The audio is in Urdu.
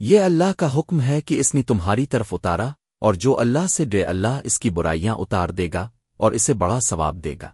یہ اللہ کا حکم ہے کہ اس نے تمہاری طرف اتارا اور جو اللہ سے ڈے اللہ اس کی برائیاں اتار دے گا اور اسے بڑا ثواب دے گا۔